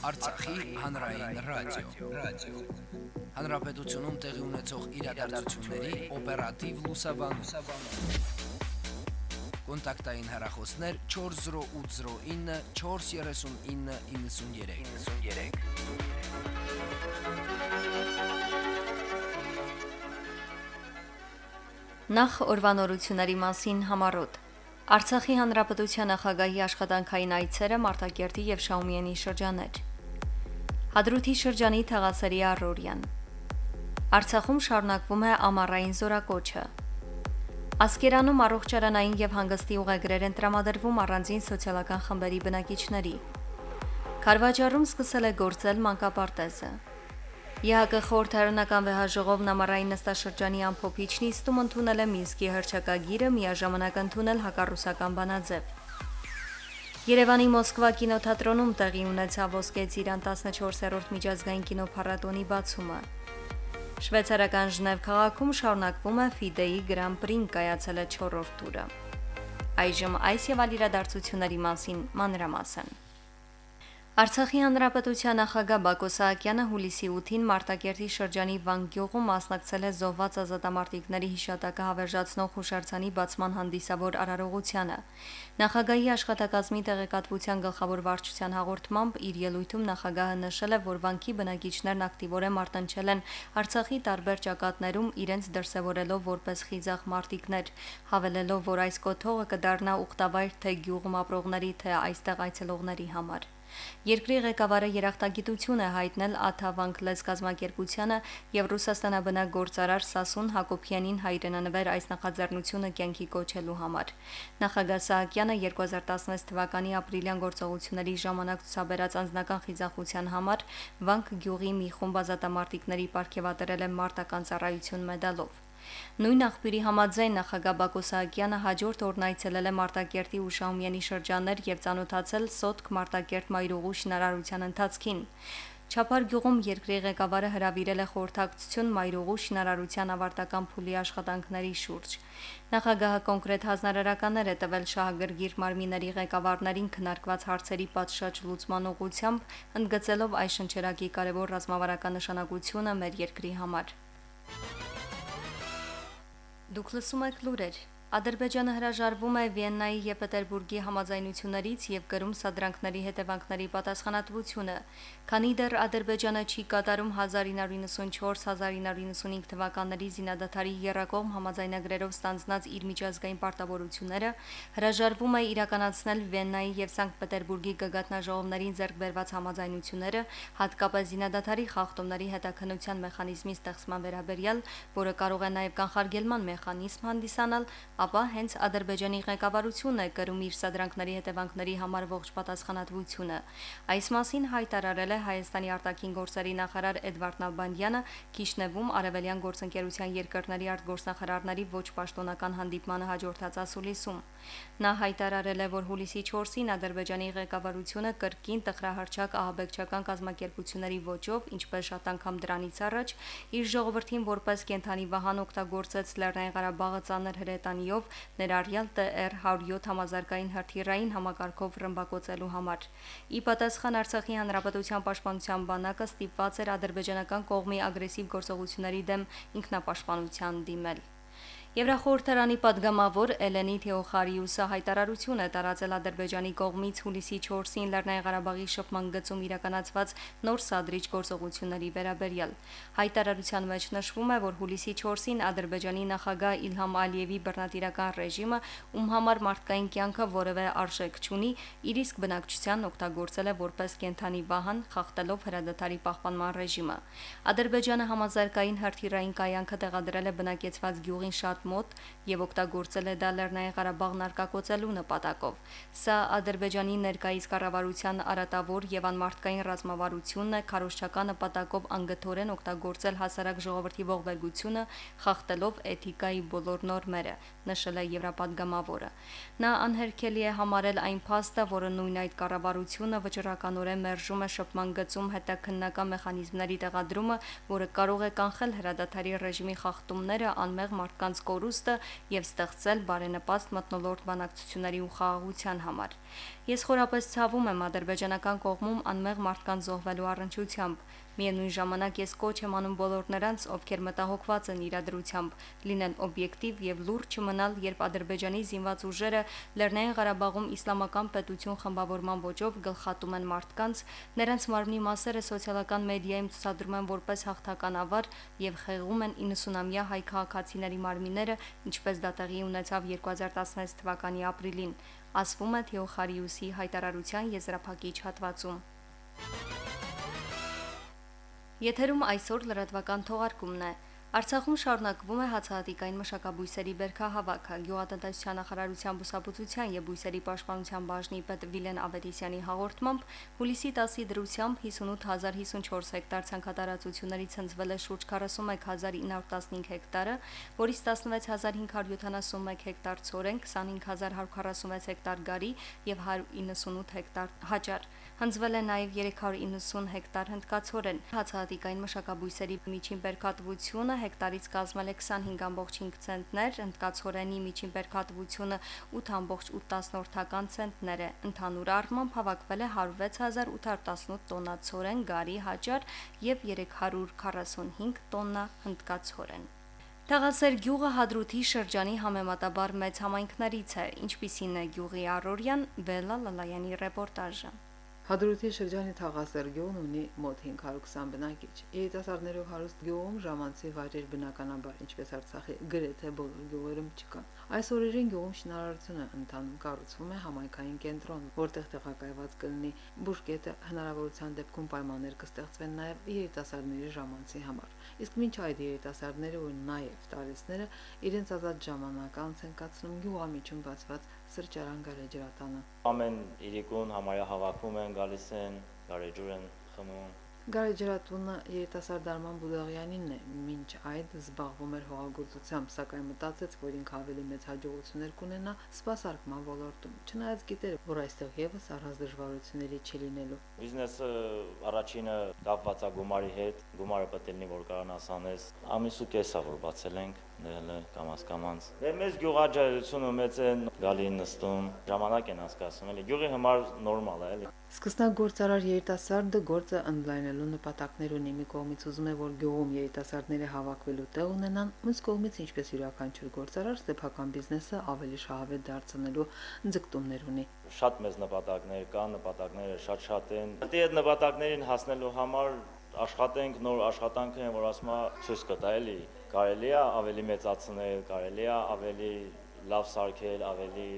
Արցախի հանրային ռադիո, ռադիո։ Հանրապետությունում տեղի ունեցող իրադարձությունների օպերատիվ լուսաբանում։ Կոնտակտային հեռախոսներ 40809 43993։ 93 Նախ օրվանորությունների մասին համարոտ Արցախի հանրապետության նախագահի աշխատանքային այցերը Մարտակերտի եւ Շաումյանի շրջաներ։ Հադրութի շրջանի Թաղասերի առօրյան։ Արցախում շարունակվում է ամառային զորակոչը։ Ասկերանում առողջարանային եւ հանգստի ուղեգրեր են տրամադրվում առանձին սոցիալական խմբերի բնակիչների։ Խարվաճառում սկսել է գործել մանկապարտեզը։ ԵՀԿ խորհրդարանական վեհաժողովն ամառային նստաշրջանի ամփոփիչ նիստում ընդունել է Մինսկի հրճակագիրը, միաժամանակ ընդունել հակառուսական բանաձև։ Երևանի Մոսկվա կինոթատրոնում տեղի ունեցավ ոսկե ծիրան 14-րդ միջազգային կինոփառատոնի բացումը։ Շվեյցարական Ժնև քաղաքում շարունակվում է FIDE-ի Grand Prix-ն կայացել է 4-րդ տուրը։ Այժմ այս եւ այլ իրադարձությունների մասին մանրամասն։ Արցախի հանրապետության նախագահ Բակո Սահակյանը հուլիսի 8-ին Մարտակերտի շրջանի Վանգյուղում մասնակցել է զոհված ազատամարտիկների հիշատակը հավերժացնող հուշարձանի բացման հանդիսավոր արարողությանը։ Նախագահի աշխատակազմի տեղեկատվության գլխավոր վարչության հաղորդմամբ իր ելույթում նախագահը նշել է, որ վանքի բնակիչներն ակտիվորեն մարտնչել են Արցախի տարբեր ճակատներում իրենց դրսևորելով որպես խիզախ մարտիկներ, հավելելով, որ այս կոթողը կդառնա ուխտավայր թե գյուղում ապրողների, թե այստեղ այցելողների համար։ Երկրի ղեկավարը երախտագիտություն է հայտնել Աթավանք լեզկազմակերպությանը եւ Ռուսաստանաբնակ գործարար Սասուն Հակոբյանին հայրենանվեր այս նախաձեռնությունը կյանքի կոչելու համար։ Նախագահ Սահակյանը 2016 թվականի ապրիլյան գործողությունների ժամանակ ցուցաբերած անձնական խիզախության համար Վանք գյուղի մի խումբ ազատամարտիկների ապարգևատրել է մարտական ծառայություն մեդալով։ Նույն աղբյուրի համաձայն նախագահ Բակո Սահակյանը հաջորդ օրն այցելել է Մարտակերտի ու Շահումյանի շրջաններ եւ ցանոթացել Սոտք Մարտակերտ Մայրուղու շինարարության ընթացքին։ Չափար գյուղում երկրի ղեկավարը հրավիրել է խորհրդակցություն Մայրուղու շինարարության ավարտական փուլի աշխատանքների շուրջ։ Նախագահը կոնկրետ հանրարարականներ է տվել շահագրգիռ մարմինների ղեկավարներին քննարկված հարցերի պատշաճ լուծման ուղղությամբ, ընդգծելով այս շնչերակի կարևոր ռազմավարական նշանակությունը մեր երկրի համար։ Դուք լսում եք լուրեր Ադրբեջանը հրաժարվում է Վիեննայի եւ Պետերբուրգի համաձայնություններից եւ կրում սադրանքների հետևանքների պատասխանատվությունը, քանի դեռ Ադրբեջանը չի կատարում 1994-1995 թվականների զինադատարի երրակողմ համաձայնագրերով ստանձնած իր միջազգային պարտավորությունները, հրաժարվում է իրականացնել Վիեննայի եւ Սանկտ Պետերբուրգի գագաթնաժողովներին ձեռք բերված համաձայնությունները, հատկապես զինադատարի խախտումների հետաքննության մեխանիզմի ստեղծման վերաբերյալ, որը կարող է նաեւ կանխարգելման մեխանիզմ հանդիսանալ, ապա հենց Ադրբեջանի ղեկավարությունն է կրում իր սադրանքների հետևանքների համար ողջ պատասխանատվությունը։ Այս մասին հայտարարել է Հայաստանի արտաքին գործերի նախարար Էդվարդ Նալբանդյանը Քիշնևում Արևելյան գործընկերության երկրների արտգործնախարարների ոչ պաշտոնական հանդիպմանը հաջորդած ասուլիսում։ Նա հայտարարել է, որ հուլիսի 4-ին Ադրբեջանի ղեկավարությունը կրկին տխրահարճակ ահաբեկչական կազմակերպությունների ոճով, ինչպես շատ անգամ դրանից առաջ, իր ժողովրդին որպես կենթանի վահան օգտագործեց Լեռնային Ղարաբաղը ծանր հրետանի կոչումով ներառյալ TR 107 համազարգային հրթիռային համակարգով ռմբակոծելու համար։ Ի պատասխան Արցախի հանրապետության պաշտպանության բանակը ստիպված էր ադրբեջանական կողմի ագրեսիվ գործողությունների դեմ ինքնապաշտպանության դիմել։ Եվրախորհրդարանի падգամավոր Էլենի Թեոխարիուսը հայտարարություն է տարածել Ադրբեջանի կողմից հուլիսի 4-ին Լեռնային Ղարաբաղի շփման գծում իրականացված նոր սադրիչ գործողությունների վերաբերյալ։ Հայտարարության մեջ նշվում է, որ հուլիսի 4-ին Ադրբեջանի նախագահ Իլհամ Ալիևի բռնատիրական ռեժիմը, ում համար մարդկային կյանքը որևէ արժեք չունի, իր իսկ բնակչության օգտագործել է որպես կենթանի վահան, խախտելով հրադադարի պահպանման ռեժիմը։ Ադրբեջանը համազարգային հրթիռային կայանքը տեղադրել է բնակեցված գյուղին շատ մոտ եւ օգտագործել է դա Լեռնային Ղարաբաղն արկակոծելու նպատակով։ Սա Ադրբեջանի ներկայիս կառավարության արատավոր եւ անմարտկային ռազմավարությունն է քարոշչական նպատակով անգթորեն օգտագործել հասարակ ժողովրդի ողբերգությունը, խախտելով էթիկայի բոլոր նորմերը, նշել է Եվրապադգամավորը։ Նա անհերքելի է համարել այն փաստը, որը նույն այդ կառավարությունը վճռականորեն մերժում է շփման գծում հետաքննական մեխանիզմների տեղադրումը, որը կարող է կանխել հրադադարի ռեժիմի խախտումները անմեղ մարդկանց կորուստը եւ ստեղծել բարենպաստ մտնոլորտ բանակցությունների ու խաղաղության համար։ Ես խորապես ցավում եմ ադրբեջանական կողմում անմեղ մարդկանց զոհվելու առնչությամբ։ Միևնույն ժամանակ ես կոչ եմ անում բոլոր նրանց, ովքեր մտահոգված են իրադրությամբ, լինել օբյեկտիվ եւ լուրջ չմնալ, երբ Ադրբեջանի զինված ուժերը Լեռնային Ղարաբաղում իսլամական պետություն խմբավորման ոճով գլխատում են մարդկանց, նրանց մարմնի մասերը սոցիալական մեդիայում ցուցադրում են որպես հաղթական ավար եւ խեղում են 90-ամյա հայ քաղաքացիների մարմինները, ինչպես դա տեղի ունեցավ 2016 թվականի ապրիլին ասվում է Թեոխարիուսի հայտարարության եզրափակիչ հատվածում։ Եթերում այսօր լրատվական թողարկումն է։ Արցախում շարունակվում է հացահատիկային մշակաբույսերի բերքահավաքը։ Գյուղատնտեսության նախարարության բուսաբուծության եւ բույսերի պաշտպանության բաժնի պետ Վիլեն Ավետիսյանի հաղորդմամբ հուլիսի 10-ի դրությամբ 58054 հեկտար ցանքատարածություններից հնձվել է շուրջ 41915 հեկտարը, որից 16571 հեկտար ցորեն, 25146 հեկտար գարի եւ 198 հեկտար հաճար։ Հնձվել է նաև 390 հեկտար հնդկացորեն։ Հացահատիկային մշակաբույսերի միջին բերքատվությունը հեկտարից կազմել է 25.5 ցենտներ, հնդկացորենի միջին բերքատվությունը 8.8 ցենտներ է։ Ընդհանուր առմամբ հավաքվել է 106818 տոննա ցորեն, գարի, հաճար եւ 345 տոննա հնդկացորեն։ Թաղասեր գյուղը Հադրութի շրջանի համեմատաբար մեծ համայնքներից է, ինչպիսին է գյուղի Արորյան Բելա Լալայանի ռեպորտաժը։ Հադրութի շրջանի Թաղասեր գյուղն ունի մոտ 520 բնակիչ։ Երիտասարդներով հարուստ գյուղում ժամանցի վայրեր բնականաբար, ինչպես Արցախի գրեթե բոլոր գյուղերում չկան։ Այս օրերին գյուղում շինարարությունը ընթանում կառուցվում է համայնքային կենտրոն, որտեղ տեղակայված կլինի բուժկետը, հնարավորության դեպքում պայմաններ կստեղծվեն նաև երիտասարդների ժամանցի համար։ Իսկ մինչ այդ երիտասարդները ու նաև տարեցները իրենց ազատ ժամանակ անց են կացնում գյուղամիջում բացված սրճարան գարեջրատանը։ Ամեն իրիկուն համարյա հավաքում են, գալիս են, գարեջուր են խմում։ Գարեջրատունը երիտասարդարման Բուդաղյանինն է, մինչ այդ զբաղվում էր հողագործությամբ, սակայն մտածեց, որ ինքը ավելի մեծ հաջողություններ կունենա սպասարկման ոլորտում։ Չնայած գիտեր, որ այստեղ եւս առանց դժվարությունների չի լինելու։ Բիզնեսը առաջինը կապված է գումարի հետ, գումարը պետք է լինի, որ կարողանաս անես։ Ամիսու կեսա որ բացել ենք, դրել է կամաց կամանց։ Դե մեծ գյուղաճարությունը մեծ են, գալի նստում, ժամանակ են անցկացնում, էլի գյուղի համար նորմալ է, էլի։ Սկսնագործարար երիտասարդը գործը ընդլայնելու նպատակներ ունի։ Մի կողմից ուզում է, որ գյուղում երիտասարդները հավաքվելու տեղ ունենան, մյուս կողմից ինչպես յուրաքանչյուր գործարար սեփական բիզնեսը ավելի շահավետ դարձնելու ձգտումներ ունի։ Շատ մեծ նպատակներ կան, նպատակները շատ-շատ են։ Դե այդ նպատակներին հասնելու համար աշխատենք նոր աշխատանքը են, որ ասում է ցույց կտա էլի կարելի է ավելի մեծացնել, կարելի է ավելի լավ սարքել, ավելի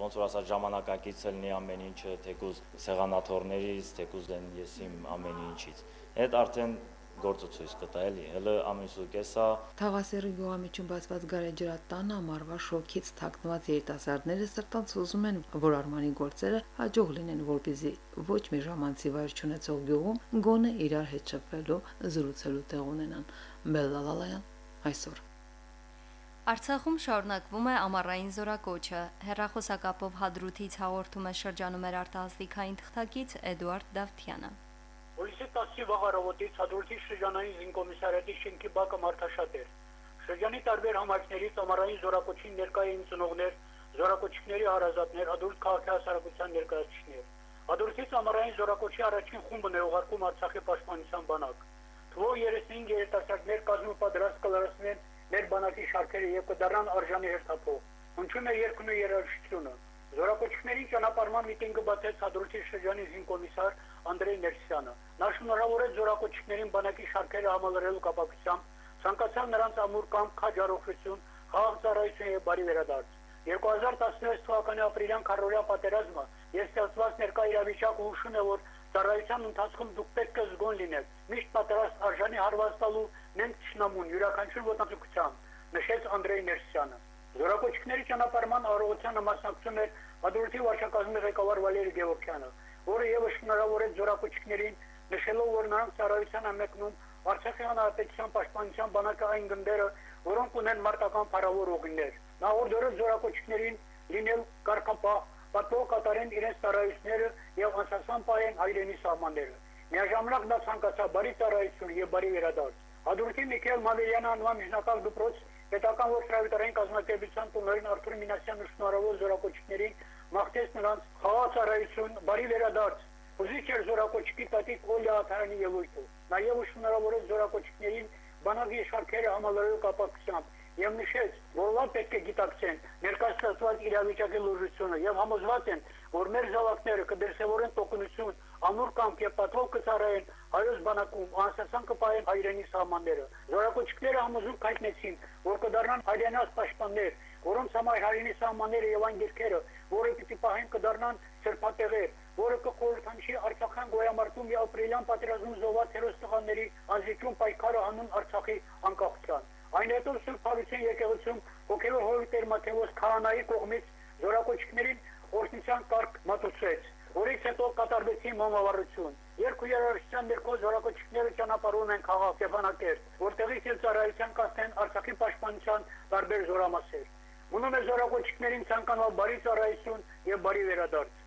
ոնց որ ասած ժամանակակից լինի ամեն ինչը, թեկուզ սեղանաթորներից, թեկուզ դեն ես իմ ամեն ինչից։ Այդ արդեն գործը ցույց կտա էլի, հələ ամիսու կեսա։ Թաղասերի գյուղամիջում բացված գարեջրատանը ամառվա շոքից թաքնված երիտասարդները սրտանց ուզում են, որ Արմանի գործերը հաջող լինեն, որպեսզի ոչ մի ժամանցի վայր չունեցող գյուղում գոնե իրար հետ շփվելու, զրուցելու տեղ ունենան։ Բելլալալայան այսօր Արցախում շարունակվում է ամառային զորակոչը։ Հերրախոսակապով հադրութից հաղորդում է շրջանում էր արտահասթիկային թղթակից Էդուարդ Դավթյանը։ Հուլիսի 10-ի վաղարավոտից հադրութի շրջանային զինկոմիսարիատի շենքի բակը մարդաշատ էր։ Շրջանի տարբեր համայնքներից ամառային զորակոչին ներկայ էին ծնողներ, զորակոչիկների հարազատներ, հադրութ քաղաքի հասարակության ներկայացուցիչներ։ Հադրութից ամառային զորակոչի առաջին խումբն է ուղարկում Արցախի պաշտպանության բանակ։ Թվով 35 երիտասարդներ կազմը պատրաստ կլարացնեն մեր բանակի շարքերը եւ կդառնան արժանի հերթափող։ Հնչում է երկնու երաժշտությունը։ Զորակոչների ճանապարհման միտինգը բացեց Հադրութի շրջանի զինկոմիսար Անդրեյ Ներսյանը։ Նա շնորհավորեց զորակոչներին բանակի շարքերը համալրելու կապակցությամբ, ցանկացավ նրանց ամուր կամ քաջարողություն, խաղաղ ծառայություն եւ բարի վերադարձ։ 2016 թվականի ապրիլյան քարորյա պատերազմը ես ստեղծված ներկա իրավիճակը հուշում է, որ Ծառայության ընթացքում դուք պետք է զգոն լինեք։ Միշտ պատրաստ արժանի հարված տալու նենք ճշնամուն յուրաքանչյուր ոտնձգության, նշեց Անդրեյ Ներսյանը։ Զորակոչիկների ճանապարհման առողջանը մասնակցում էր Ադրուտի վարչակազմի ղեկավար Վալերի Գևորքյանը, որը եւս շնորհավորեց զորակոչիկներին, նշելով, որ նրանք ծառայության են մեկնում Արցախի հանրապետության պաշտպանության բանակի այն գնդերը, որոնք ունեն մարտական փառավոր ուղիներ։ Նախորդ օրը զորակոչիկներին լինել կարգապահ պատվո կատարեն իրենց ծառայությունները եւ անցածան պայեն հայրենի սահմանները։ Միաժամանակ նա ցանկացավ բարի ծառայություն եւ բարի վերադարձ։ Հադրութի Միքայել Մավելյանը անվան միջնակարգ դպրոց Պետական ողջարավիտարային կազմակերպության տնօրեն Արթուր Մինասյանը շնորհավոր զորակոչիկներին մաղթեց նրանց խաղացարայություն, բարի վերադարձ Ուզիչ էր զորակոչիկի տատիկ Օլյա Աթարյանի ելույթը։ Նաև շնորհավորեց զորակոչիկներին բանակի շարքերը համալրելու կապակցությամբ եւ նշեց, որ լավ պետք է գիտակցեն ներկայացված իրավիճակի լուժությունը եւ համոզված են, որ մեր զավակները կդրսևորեն տոկունություն, ամուր կամք եւ պատվով կծառայեն հայոց բանակում, անսասան կպայեն հայրենի սահմանները։ Զորակոչիկները համոզում կայտնեցին, որ կդառնան հայրենաց պաշտպաններ, որոնց համար հայրենի սահմանները եւ այն երկերը, որը պիտի պահեն կդառնան սրբատեղեր, որը կխորհրդանշի Արցախյան գոյամարտում եւ ապրիլյան պատերազմում զոհված հերոստղաների անզիջում պայքարը անուն Արցախի անկախության։ Այն հետո Սուրբ Հարություն եկեղեցում հոգևոր հորի Տեր Մատթեոս քահանայի կողմից զորակոչիկներին օրհնության կարգ մատուցեց, որից հետո կատարվեցին մամավարություն։ Երկու երաժշտության ներքո զորակոչիկները ճանապարհում են քաղաք Ստեփանակերտ, որտեղից էլ ծառայության կասեն Արցախի պաշտպանության տարբեր զորամասեր։ Ունում է զորակոչիկներին ցանկանալ բարի ծառայություն եւ բարի վերադարձ։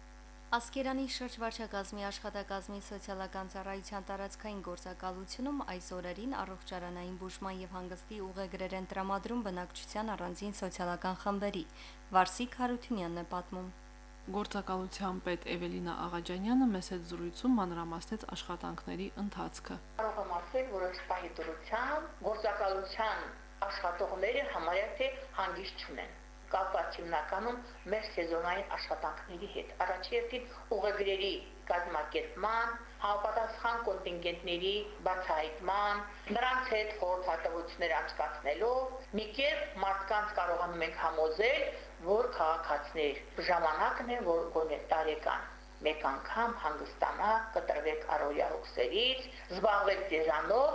Ասկերանի շրջվարչակազմի աշխատակազմի սոցիալական ծառայության տարածքային գործակալությունում այս օրերին առողջարանային բուժման եւ հանգստի ուղեգրեր են տրամադրում բնակչության առանձին սոցիալական խմբերի։ Վարսիկ Հարությունյանն է պատմում։ Գործակալության պետ Էվելինա Աղաջանյանը մեծ հետ զրույցում մանրամասնեց աշխատանքների ընթացքը։ Կարող եմ ասել, որ ըստ դրության գործակալության աշխատողները համարյա թե հանգիստ չունեն կապված հիմնականում մեր սեզոնային աշխատանքների հետ։ Առաջին ուղեգրերի կազմակերպման, համապատասխան կոնտինգենտների բացահայտման, նրանց հետ խորհրդատվություններ անցկացնելով, մի կերպ մարդկանց կարողանում ենք համոզել, որ քաղաքացիներ ժամանակն է, որ գոնե տարեկան մեկ անգամ հանգստանա, կտրվեք առօրյա հոգսերից, զբաղվեք դերանով,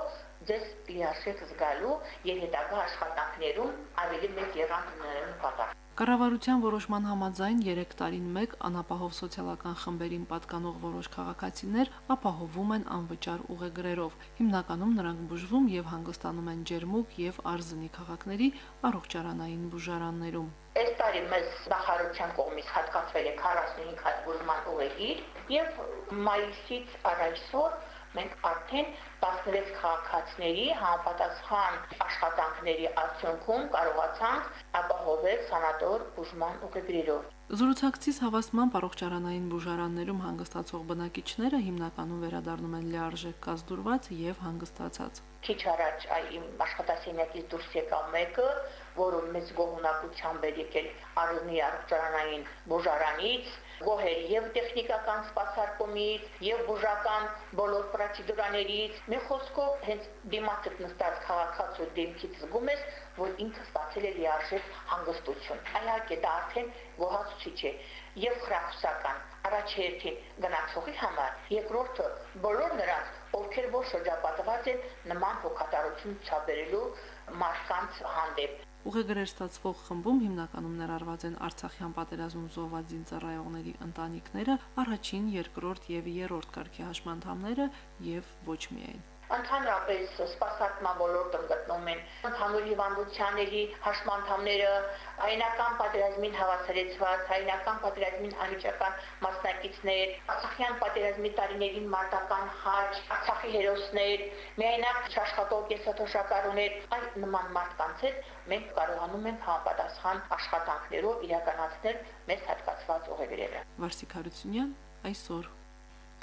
ձեզ լիարժեք զգալու եւ հետագա աշխատանքներում ավելի մեծ եղանք ունենալու նպատակ։ Կառավարության որոշման համաձայն 3 տարին 1 անապահով սոցիալական խմբերին պատկանող որոշ քաղաքացիներ ապահովում են անվճար ուղեգրերով։ Հիմնականում նրանք բուժվում եւ հանգստանում են Ջերմուկ եւ Արզնի քաղաքների առողջարանային բուժարաններում։ Այս տարի մեզ նախարարության կողմից հատկացվել է 45 հատ բուժման ուղեգիր եւ մայիսից առ այսօր մենք արդեն 16 քաղաքացիների համապատասխան աշխատանքների արդյունքում կարողացանք ապահովել սանատոր բուժման ուղեգրերով։ Զրուցակցից հավաստման առողջարանային բուժարաններում հանգստացող բնակիչները հիմնականում վերադառնում են լիարժեք կազդուրված եւ հանգստացած։ Քիչ առաջ այ իմ աշխատասենյակից դուրս եկավ մեկը, որը մեծ գողունակությամբ եկել Արուզնի առողջարանային բուժարանից, գոհեր եւ տեխնիկական սպասարկումից եւ բուժական բոլոր պրոցեդուրաներից մի խոսքով հենց դիմացդ նստած քաղաքացու դեմքից զգում ես որ ինքը ստացել է լիարժեք հանգստություն այլակե դա արդեն գոհացուցիչ է եւ խրախուսական առաջերտին գնացողի համար երկրորդը բոլոր նրանց ովքեր որ շրջապատված են նման հոգատարություն ցաբերելու մարդկանց հանդեպ Ուղեգրեր ստացվող խմբում հիմնականում ներառված են Արցախյան պատերազմում զոհված զինծառայողների ընտանիքները, առաջին, երկրորդ եւ երրորդ կարգի հաշմանդամները եւ ոչ միայն Ընդհանրապես սպասարկման ոլորտում գտնում են ընդհանուր հիվանդությունների հաշմանդամները, հայնական պատերազմին հավասարեցված, հայնական պատերազմին անմիջական մասնակիցներ, Արցախյան պատերազմի տարիներին մարտական խաչ, Արցախի հերոսներ, միայնակ աշխատող կեսաթոշակառուներ, այլ նման մարդկանց հետ մենք կարողանում ենք համապատասխան աշխատանքներով իրականացնել մեզ հատկացված ուղեգրերը։ Վարսիկ Հարությունյան այսօր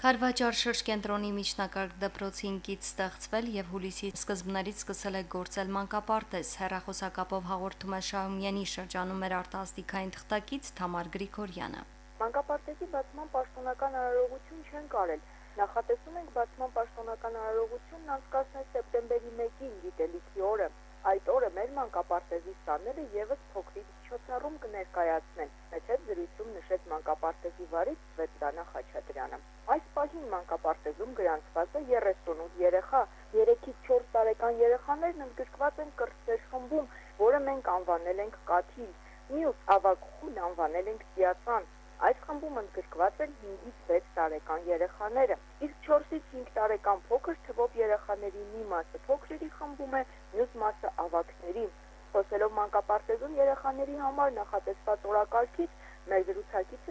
Խարվաճար շրջկենտրոնի միջնակարգ դպրոցին կից ստեղծվել եւ հուլիսի սկզբներից սկսել է գործել մանկապարտեզ։ Հերախոսակապով հաղորդում է Շահումյանի շրջանում մեր արտասթիկային թղթակից Թամար Գրիգորյանը։ Մանկապարտեզի բացման պաշտոնական արարողություն չեն կարել։ Նախատեսում ենք բացման պաշտոնական արարողությունն անցկացնել սեպտեմբերի 1-ին գիտելիքի օրը։ Այդ օրը մեր մանկապարտեզի սաները եւս փոքրիկ միջոցառում կներկայացնեն։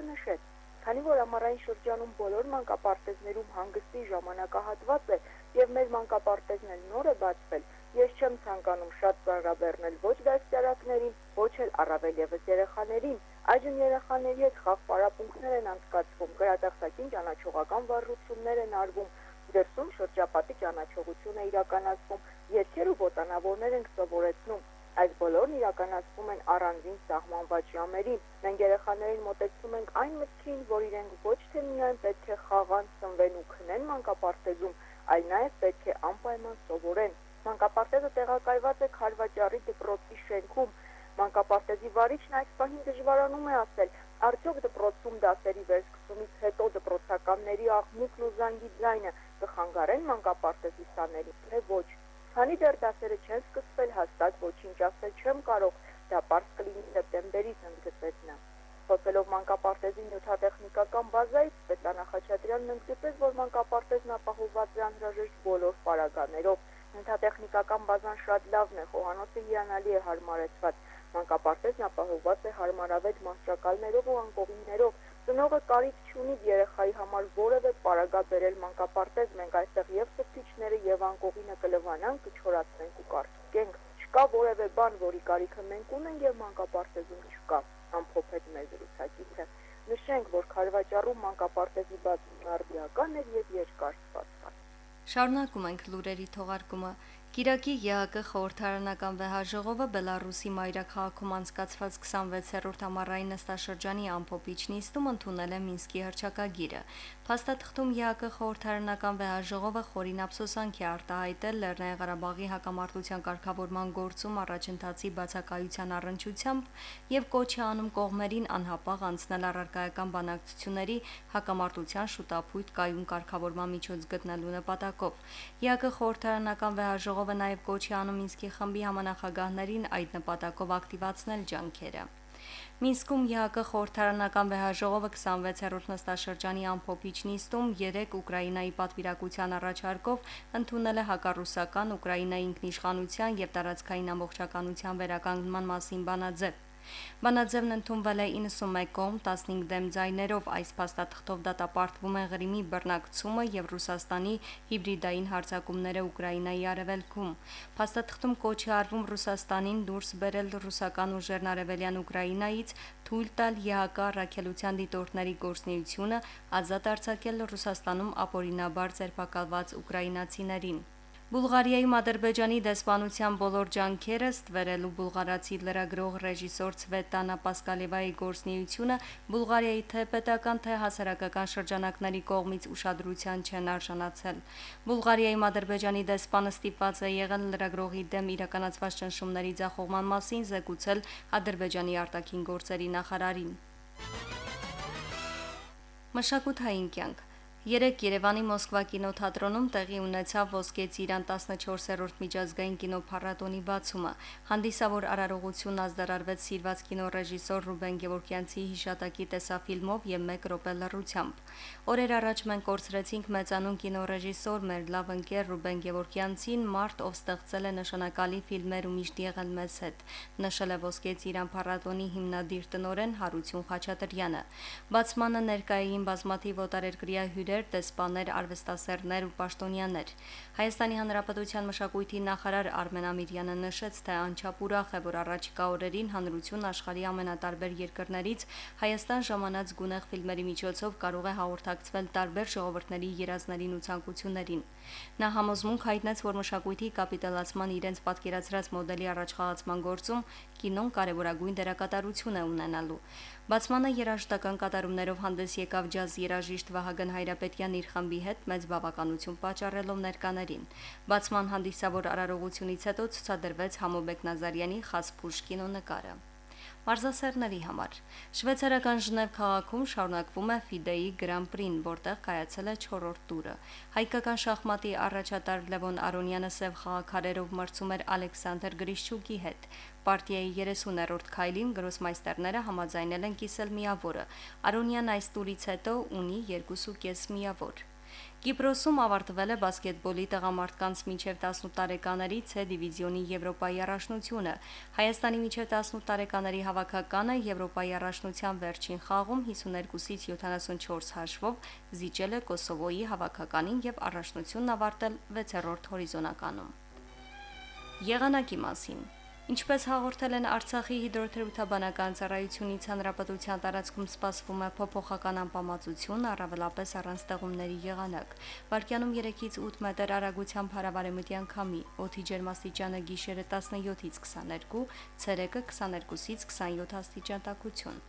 Մկրտչյանը նշեց, Քանի որ ամառային շրջանում բոլոր մանկապարտեզներում հանգստի ժամանակահատված է եւ մեր մանկապարտեզն էլ նոր է բացվել, ես չեմ ցանկանում շատ ծանրաբեռնել ոչ դաստիարակներին, ոչ էլ առավել եւս երեխաներին։ Այժմ երեխաների հետ խաղ պարապմունքներ են անցկացվում, գրատախտակին ճանաչողական վարժություններ են արվում, դերսում շրջապատի ճանաչողություն է իրականացվում, երկեր ու ոտանավորներ են սովորեցնում։ Այս բոլորն իրականացվում են առանձին սահմանված ժամերին։ Մենք երեխաներին մոտեցնում ենք այն մտքին, որ իրենք ոչ թե միայն պետք է խաղան, սնվեն ու քնեն մանկապարտեզում, այլ նաև պետք է անպայման սովորեն։ Մանկապարտեզը տեղակայված է Խարվաճարի դպրոցի շենքում։ Մանկապարտեզի վարիչն այս պահին դժվարանում է ասել, արդյոք դպրոցում դասերի վերսկսումից հետո դպրոցականների աղմուկն ու զանգի ձայնը կխանգարեն մանկապարտեզի սաներին, թե ոչ։ Քանի դեռ դասերը չեն սկսվել, հաստատ ոչինչ ասել չեմ կարող, դա པարզ կլինի սեպտեմբերից ընդգծեց նա։ Խոսելով մանկապարտեզի նյութատեխնիկական բազայից, Սվետլանա Խաչատրյանն ընդգծեց, որ մանկապարտեզն ապահովված է անհրաժեշտ բոլոր պարագաներով։ Նյութատեխնիկական բազան շատ լավն է, խոհանոցը հիանալի է հարմարեցված։ Մանկապարտեզն ապահովված է հարմարավետ մահճակալներով ու անկողիններով։ Ծնողը կարիք չունի երեխայի համար պարագա բերել մանկապարտեզ, մենք այստեղ եւ սրբիչները եւ անկողինը կլվանանք, կչորացնենք ու կարտկենք։ Չկա որևէ բան, որի կարիքը մենք ունենք եւ մանկապարտեզում չկա ամփոփեց մեր զրուցակիցը։ Նշենք, որ Խարվաճառում մանկապարտեզի բացումն արդիական էր եւ երկար սպասված։ Շարունակում ենք լուրերի թողարկումը։ Կիրակի ԵԱԿ խորհրդարանական վեհաժողովը Բելարուսի մայրաքաղաքում անցկացված 26-րդ ամառային նստաշրջանի ամփոփիչ նիստում ընդունել է Մինսկի հրճակագիրը։ Փաստաթղթում ԵԱԿ խորհրդարանական վեհաժողովը խորին ափսոսանք է արտահայտել Լեռնային Ղարաբաղի հակամարտության կարգավորման գործում առաջընթացի բացակայության առընչությամբ եւ կոչ է անում կողմերին անհապաղ անցնել առարկայական բանակցությունների հակամարտության շուտապույտ կայուն կարգավորման միջոց գտնելու նպատակով։ ԵԱԿ խորհրդարանական վեհաժողովը ժողովը նաև կոչ է անում Մինսկի խմբի համանախագահներին այդ նպատակով ակտիվացնել ջանքերը։ Մինսկում ԵԱԿ խորհրդարանական վեհաժողովը 26-րդ նստաշրջանի ամփոփիչ նիստում 3 Ուկրաինայի պատվիրակության առաջարկով ընդունել է հակառուսական Ուկրաինայի ինքնիշխանության եւ տարածքային ամբողջականության վերականգնման մասին բանաձև։ Բանաձևն ընդունվել է 91 կողմ 15 դեմ ձայներով այս փաստաթղթով դատապարտվում է Ղրիմի բռնակցումը եւ Ռուսաստանի հիբրիդային հարձակումները Ուկրաինայի արևելքում։ Փաստաթղթում կոչ է արվում Ռուսաստանին դուրս բերել ռուսական ուժերն արևելյան Ուկրաինայից, թույլ տալ ԵԱԿ առաքելության դիտորդների գործնեությունը, ազատ արձակել Ռուսաստանում ապօրինաբար ձերբակալված ուկրաինացիներին։ Բուլղարիայում Ադրբեջանի դեսպանության բոլոր ջանքերը ստվերելու բուլղարացի լրագրող ռեժիսոր Ցվետանա Պասկալևայի գործնեությունը Բուլղարիայի թե պետական թե հասարակական շրջանակների կողմից ուշադրության չեն արժանացել։ Բուլղարիայում Ադրբեջանի դեսպանը ստիպված է եղել լրագրողի դեմ իրականացված ճնշումների ձախողման մասին զեկուցել Ադրբեջանի արտաքին գործերի նախարարին։ Մշակութային կյանք Երեք Երևանի Մոսկվա կինոթատրոնում տեղի ունեցավ Ոսկե Ծիրան 14-րդ միջազգային կինոփառատոնի բացումը։ Հանդիսավոր արարողություն ազդարարվեց սիրված կինոռեժիսոր Ռուբեն Գևորգյանցի հիշատակի տեսաֆիլմով եւ 1 րոպե լռությամբ։ Օրեր առաջ մենք կորցրեցինք մեծանուն կինոռեժիսոր մեր լավ ընկեր Ռուբեն Գևորգյանցին, մարդ ով ստեղծել է նշանակալի ֆիլմեր ու միշտ եղել մեզ հետ։ Նշել է Ոսկե Ծիրան փառատոնի հիմնադիր տնորեն Հարություն Խաչատրյանը։ Բացմանը ներկայային բազմաթիվ օտարերկրյա հյուր քույրեր, դեսպաններ, արվեստասերներ ու պաշտոնյաներ։ Հայաստանի Հանրապետության մշակույթի նախարար Արմեն Ամիրյանը նշեց, թե անչափ ուրախ է, որ առաջիկա օրերին հանրություն աշխարհի ամենատարբեր երկրներից Հայաստան ժամանած գունեղ ֆիլմերի միջոցով կարող է հաղորդակցվել տարբեր ժողովուրդների երազներին ու ցանկություններին։ Նա համոզմունք հայտնեց, որ մշակույթի կապիտալացման իրենց պատկերացրած մոդելի առաջխաղացման գործում կինոն կարևորագույն դերակատարություն է ունենալու։ Բացմանը երաժշտական կատարումներով հանդես եկավ ջազ երաժիշտ Վահագն Հայրապետյան իր խմբի հետ մեծ բավականություն պատճառելով ներկաներին։ Բացման հանդիսավոր արարողությունից հետո ցուցադրվեց Համոբեկ Նազարյանի Խաս Պուշկինո նկարը մարզասերների համար։ Շվեյցարական Ժնև քաղաքում շարունակվում է FIDE-ի Grand Prix-ն, որտեղ կայացել է 4-րդ տուրը։ Հայկական շախմատի առաջատար Լևոն Արոնյանը սև խաղակարերով մրցում էր Ալեքսանդր Գրիշչուկի հետ։ Պարտիայի 30-րդ քայլին գրոսմայստերները համաձայնել են կիսել միավորը։ Արոնյան այս տուրից հետո ունի 2.5 միավոր։ Կիպրոսում ավարտվել է բասկետբոլի տղամարդկանց մինչև 18 տարեկաների C դիվիզիոնի Եվրոպայի առաջնությունը։ Հայաստանի մինչև 18 տարեկաների հավաքականը Եվրոպայի առաջնության վերջին խաղում 52-ից 74 հաշվով զիջել է Կոսովոյի հավաքականին եւ առաջնությունն ավարտել 6-րդ հորիզոնականում։ Եղանակի մասին Ինչպես հաղորդել են Արցախի հիդրոթերապևտաբանական ծառայությունից հանրապետության տարածքում սպասվում է փոփոխական անպամացություն, առավելապես առանց ստեղումների եղանակ։ Վարկյանում 3-ից 8 մետր արագությամբ հարավարեմտյան քամի, օդի ջերմաստիճանը գիշերը 17-ից 22, ցերեկը 22-ից 27 աստիճան տաքություն։